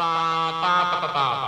ปาปาปาปาปา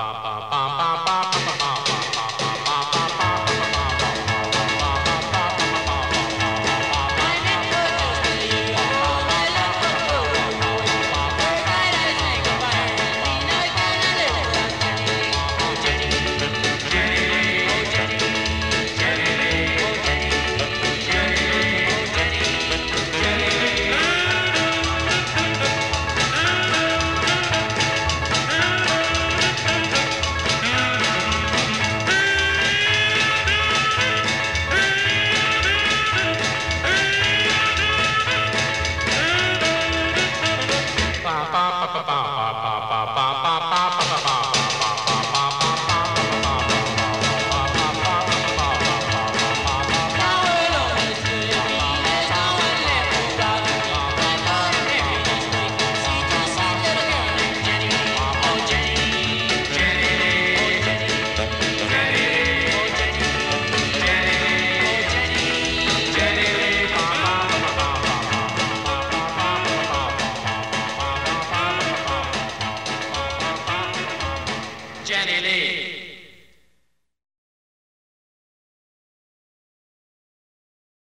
pa pa pa Jenny Lee.